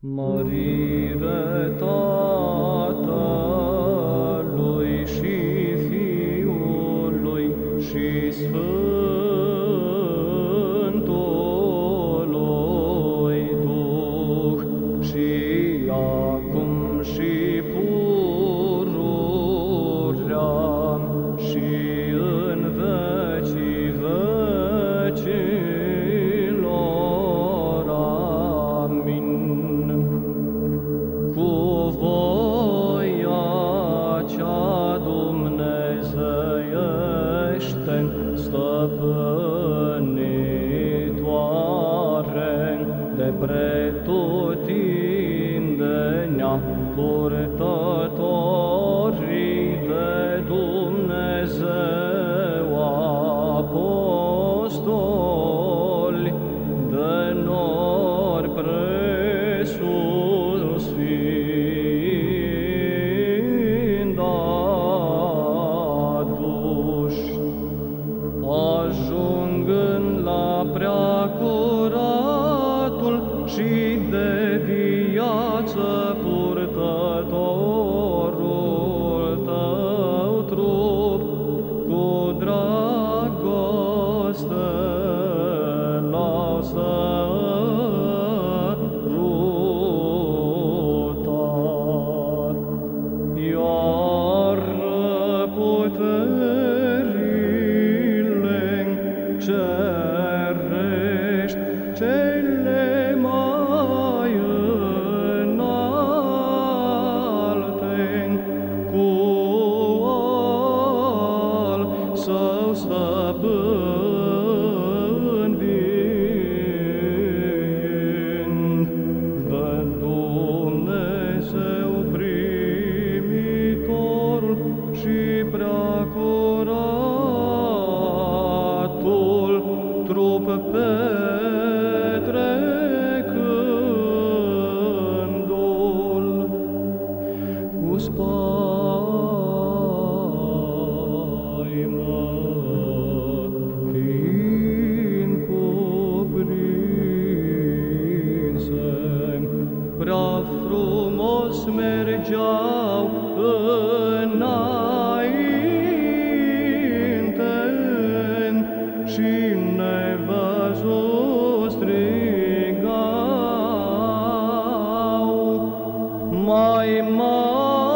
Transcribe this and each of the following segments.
Mărire Tatălui și Fiului și Sfântului, dobre. she său stăpân vin, dă Dumnezeu primitorul și prea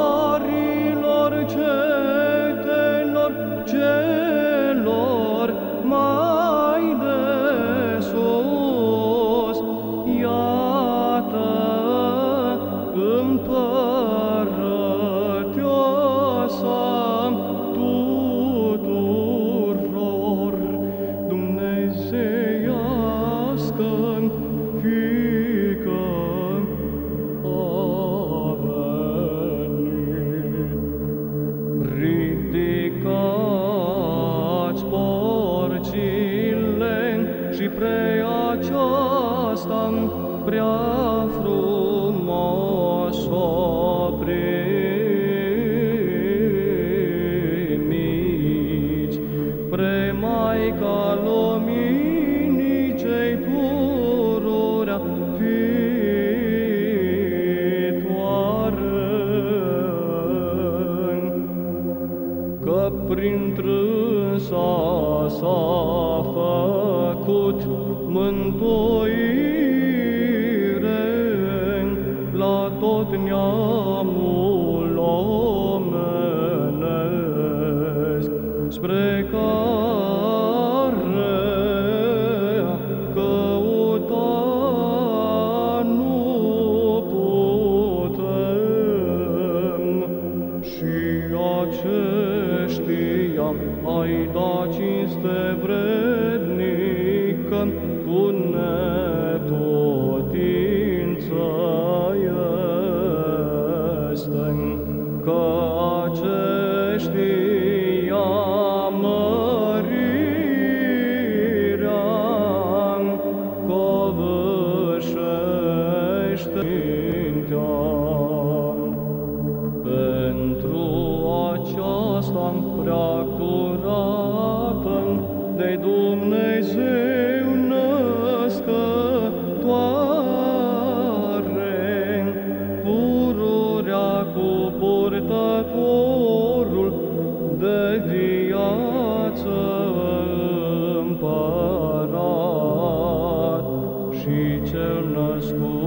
marilor cetelor, celor mai de. Iată împărăteasa tot neamul spre care căuta nu și aceștia ai da cinste vrednică cu ne unde-i Dumnezeu născătoare, pururea cu purtătorul de viață împărat și cel născut.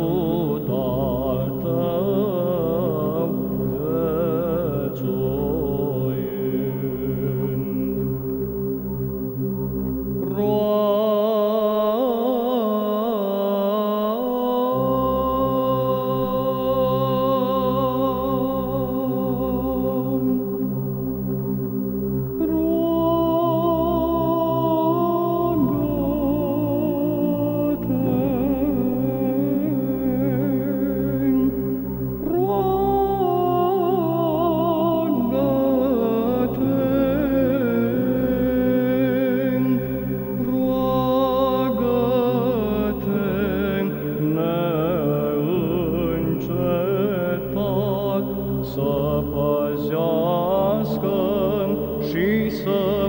păzească și să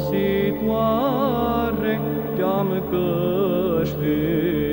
folositoare te-am câștigat.